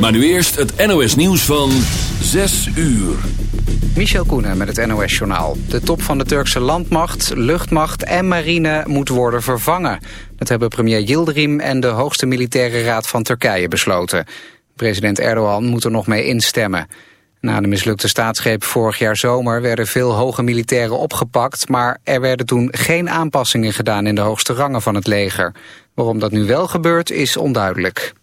Maar nu eerst het NOS nieuws van 6 uur. Michel Koenen met het NOS-journaal. De top van de Turkse landmacht, luchtmacht en marine moet worden vervangen. Dat hebben premier Yildirim en de hoogste militaire raad van Turkije besloten. President Erdogan moet er nog mee instemmen. Na de mislukte staatsgreep vorig jaar zomer werden veel hoge militairen opgepakt... maar er werden toen geen aanpassingen gedaan in de hoogste rangen van het leger. Waarom dat nu wel gebeurt is onduidelijk.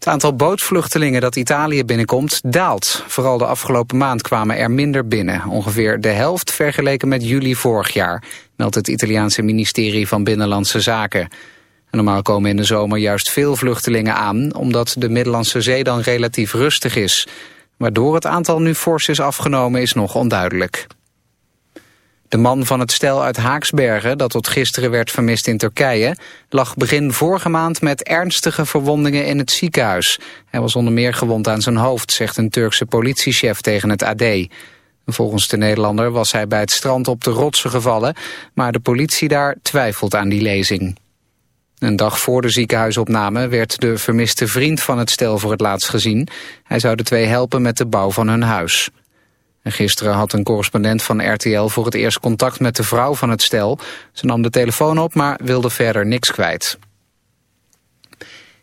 Het aantal bootvluchtelingen dat Italië binnenkomt daalt. Vooral de afgelopen maand kwamen er minder binnen. Ongeveer de helft vergeleken met juli vorig jaar, meldt het Italiaanse ministerie van Binnenlandse Zaken. normaal komen in de zomer juist veel vluchtelingen aan, omdat de Middellandse Zee dan relatief rustig is. Waardoor het aantal nu fors is afgenomen is nog onduidelijk. De man van het stel uit Haaksbergen, dat tot gisteren werd vermist in Turkije, lag begin vorige maand met ernstige verwondingen in het ziekenhuis. Hij was onder meer gewond aan zijn hoofd, zegt een Turkse politiechef tegen het AD. Volgens de Nederlander was hij bij het strand op de rotsen gevallen, maar de politie daar twijfelt aan die lezing. Een dag voor de ziekenhuisopname werd de vermiste vriend van het stel voor het laatst gezien. Hij zou de twee helpen met de bouw van hun huis. En gisteren had een correspondent van RTL voor het eerst contact met de vrouw van het stel. Ze nam de telefoon op, maar wilde verder niks kwijt.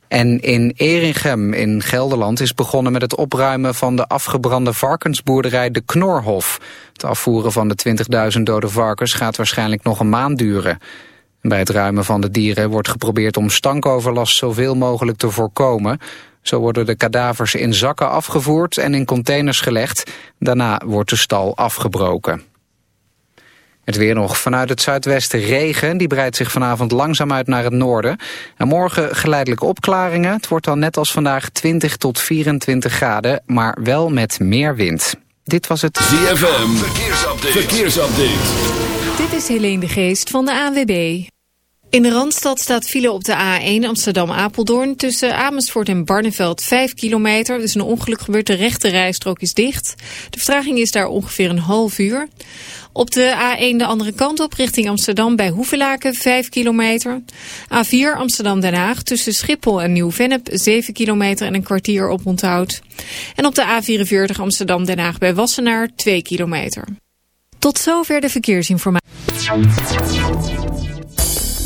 En in Eringem in Gelderland is begonnen met het opruimen van de afgebrande varkensboerderij De Knorhof. Het afvoeren van de 20.000 dode varkens gaat waarschijnlijk nog een maand duren. Bij het ruimen van de dieren wordt geprobeerd om stankoverlast zoveel mogelijk te voorkomen. Zo worden de kadavers in zakken afgevoerd en in containers gelegd. Daarna wordt de stal afgebroken. Het weer nog vanuit het zuidwesten regen. Die breidt zich vanavond langzaam uit naar het noorden. En morgen geleidelijke opklaringen. Het wordt dan net als vandaag 20 tot 24 graden, maar wel met meer wind. Dit was het ZFM. Verkeersupdate. Verkeersupdate. Dit is Helene de Geest van de ANWB. In de Randstad staat file op de A1 Amsterdam-Apeldoorn... tussen Amersfoort en Barneveld 5 kilometer. Er is een ongeluk gebeurd, de rechte rijstrook is dicht. De vertraging is daar ongeveer een half uur. Op de A1 de andere kant op, richting Amsterdam bij Hoevelaken 5 kilometer. A4 Amsterdam-Den Haag tussen Schiphol en Nieuw-Vennep 7 kilometer en een kwartier op onthoud. En op de A44 Amsterdam-Den Haag bij Wassenaar 2 kilometer. Tot zover de verkeersinformatie.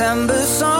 December song.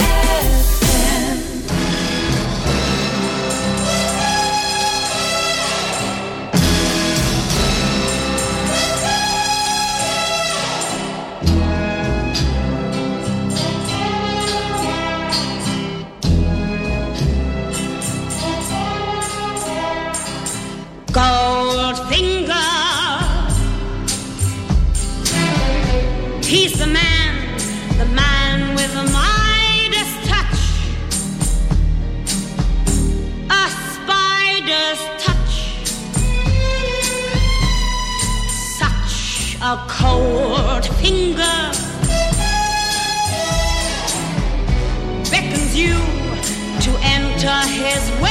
a cold finger beckons you to enter his way.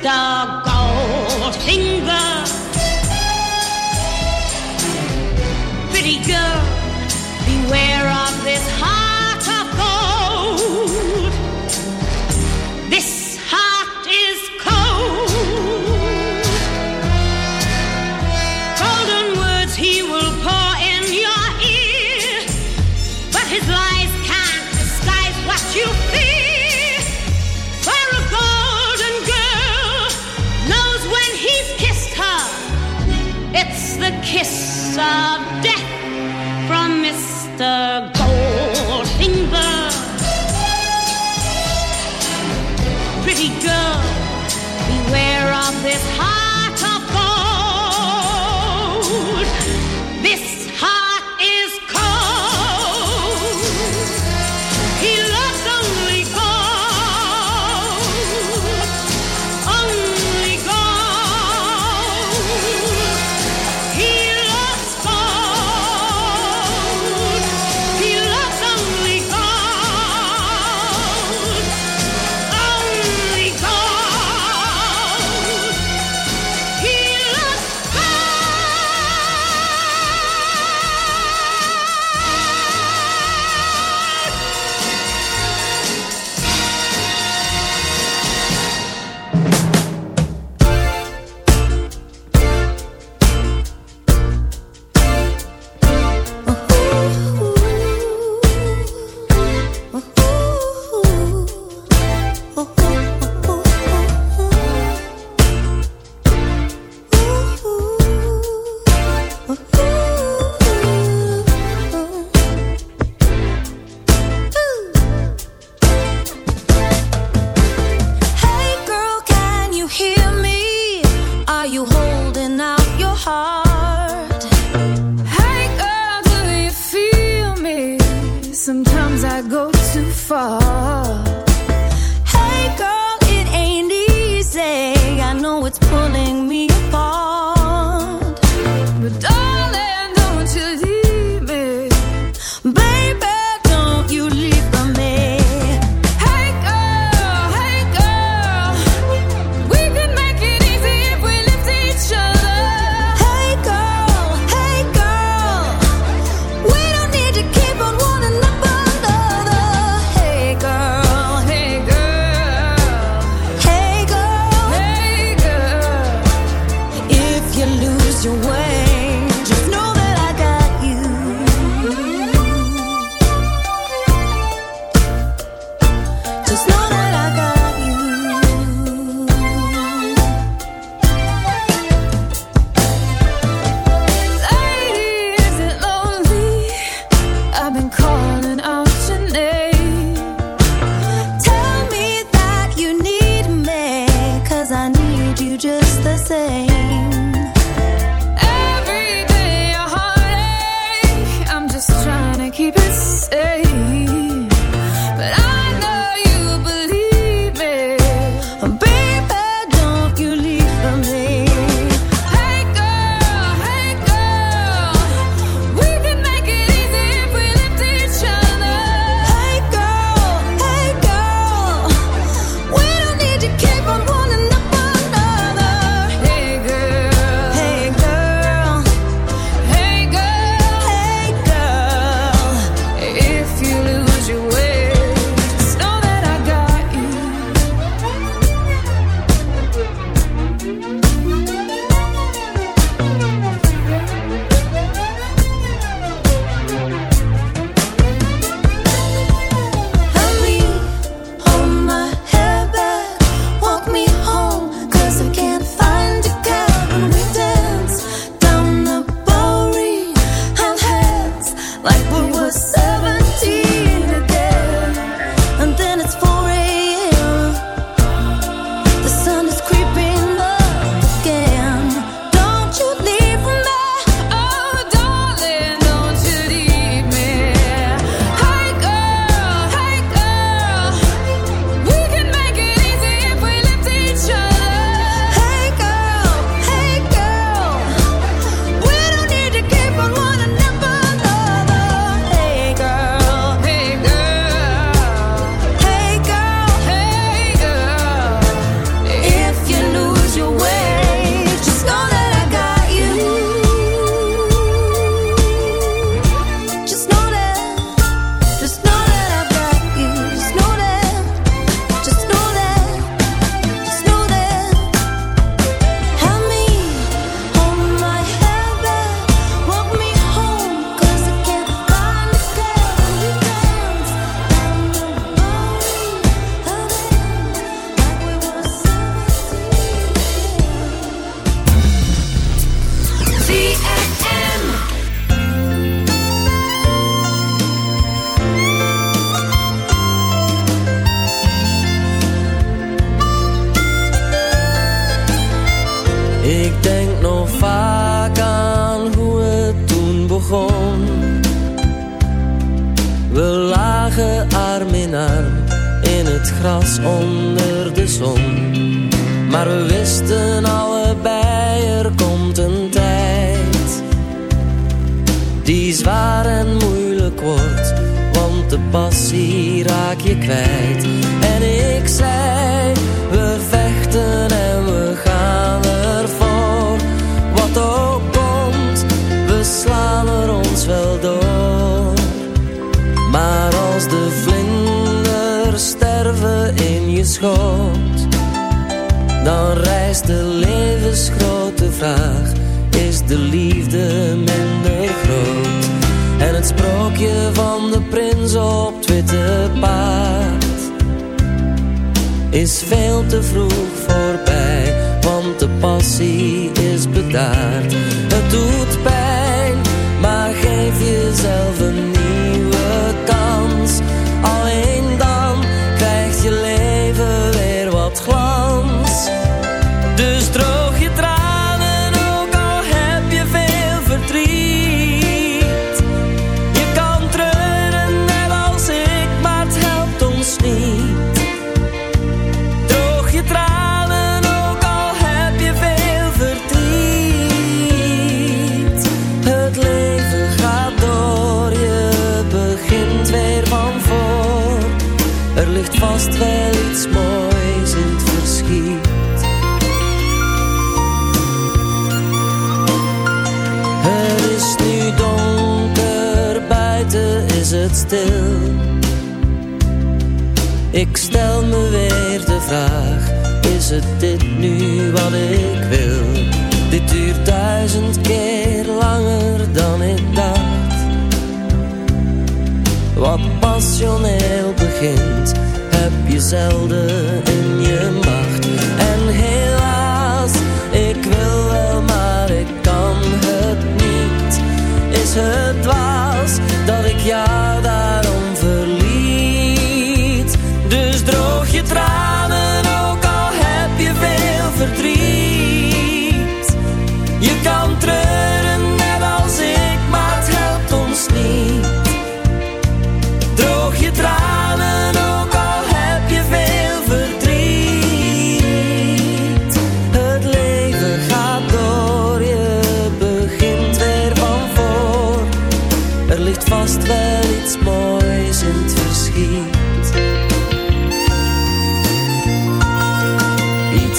star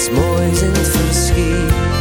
s'mores en friski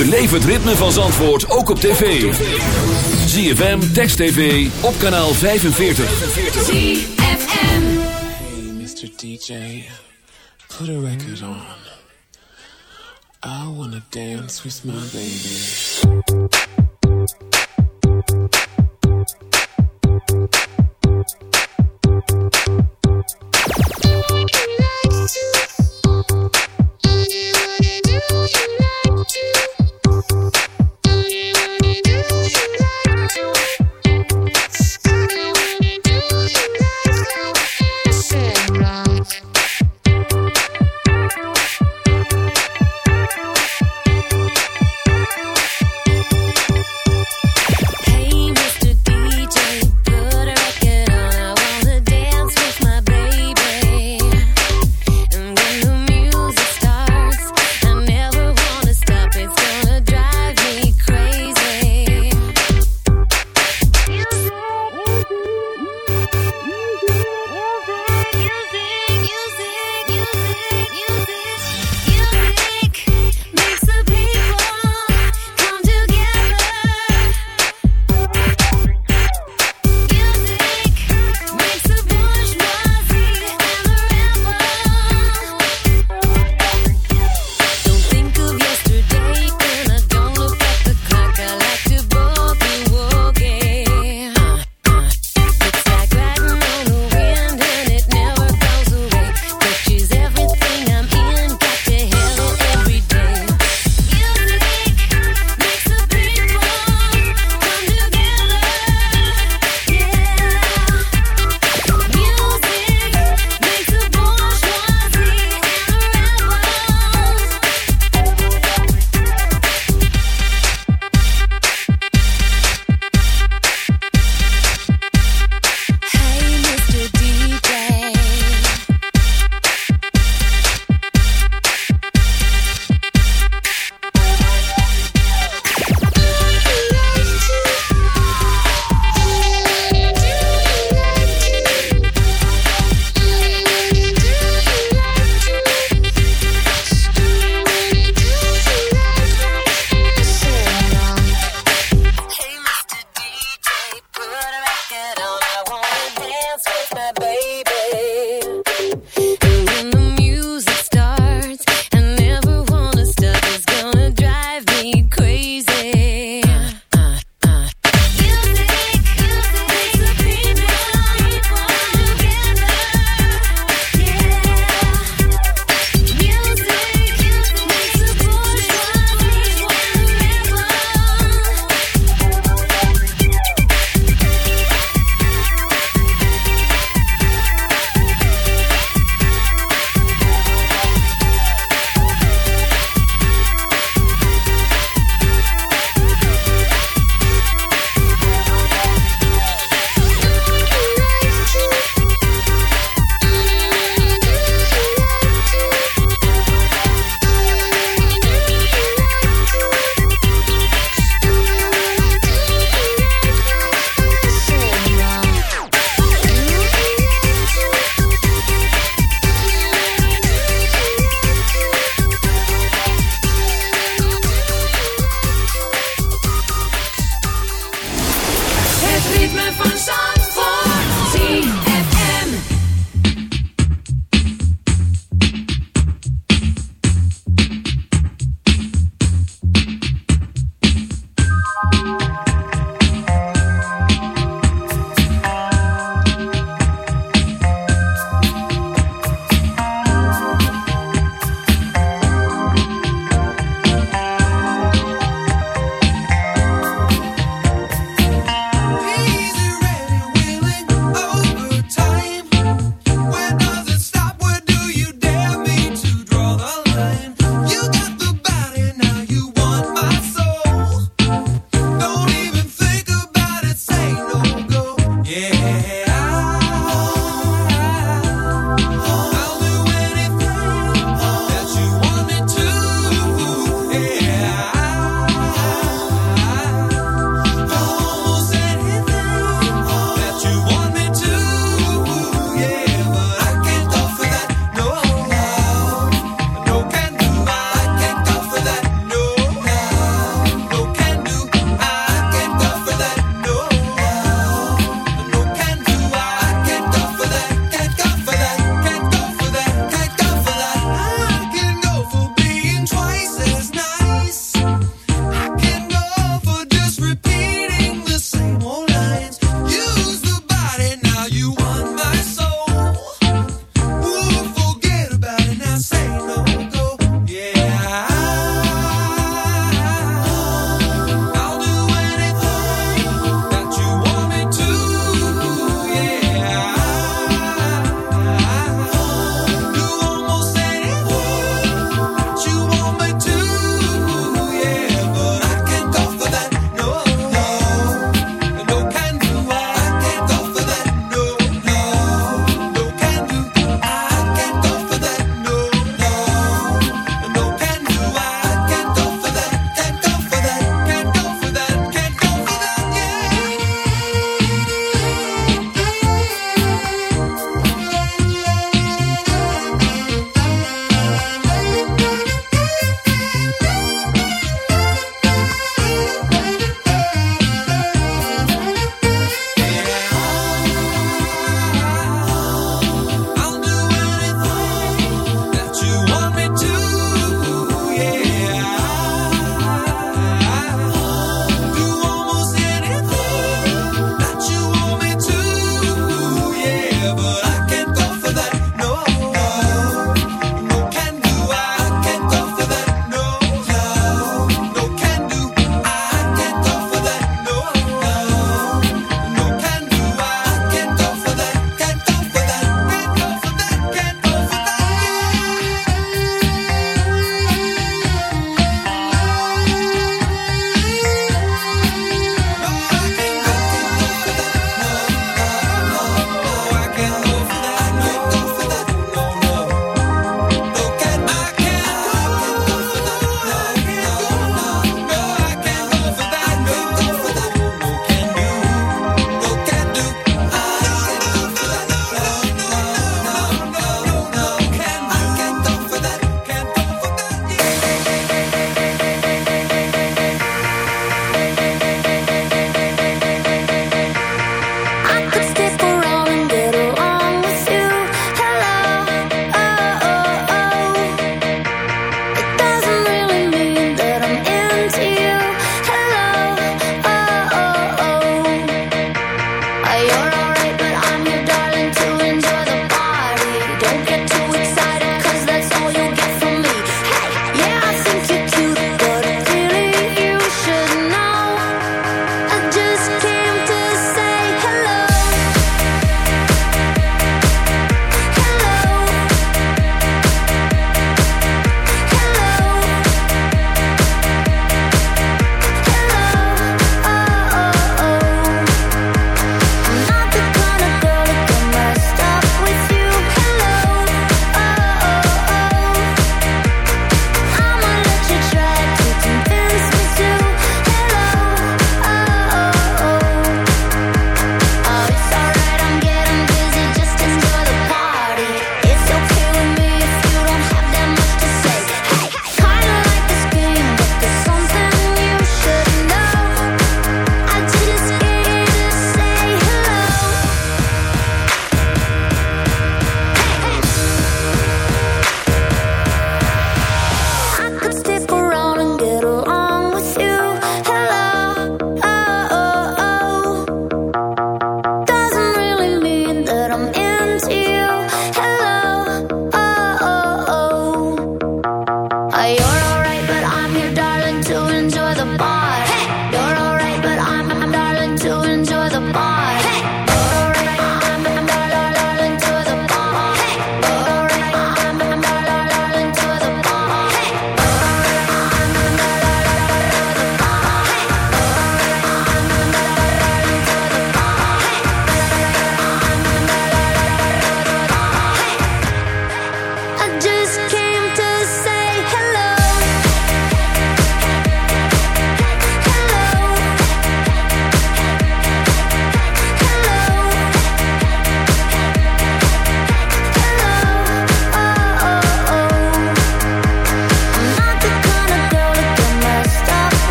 Beleef het ritme van Zandvoort ook op tv. ZFM, Text TV, op kanaal 45. ZFM. Hey, Mr. DJ, put a record on. I wanna dance with my baby.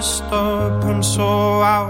stop, I'm so out.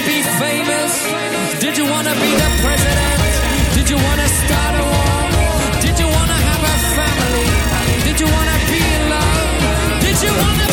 Wanna be famous? Did you wanna be the president? Did you wanna start a war? Did you wanna have a family? Did you wanna be in love? Did you wanna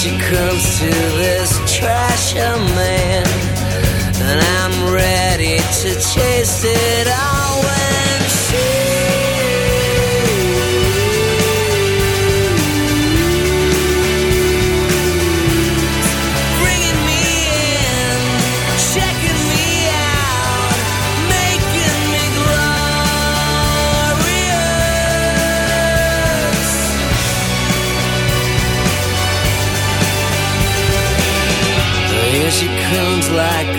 she comes to this trasher man. And I'm ready to chase it all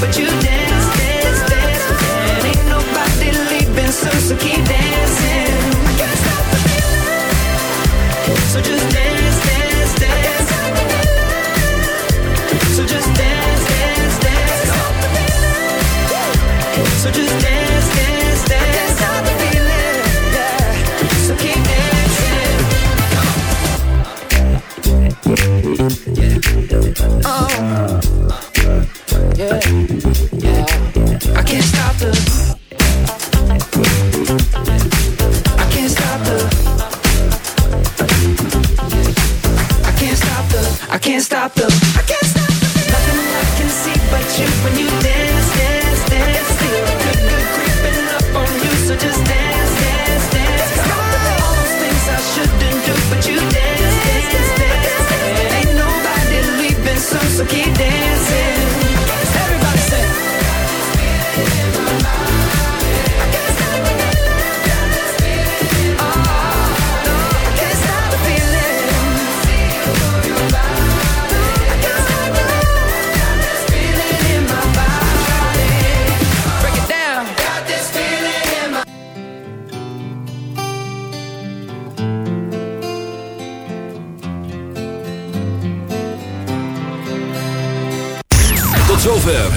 but you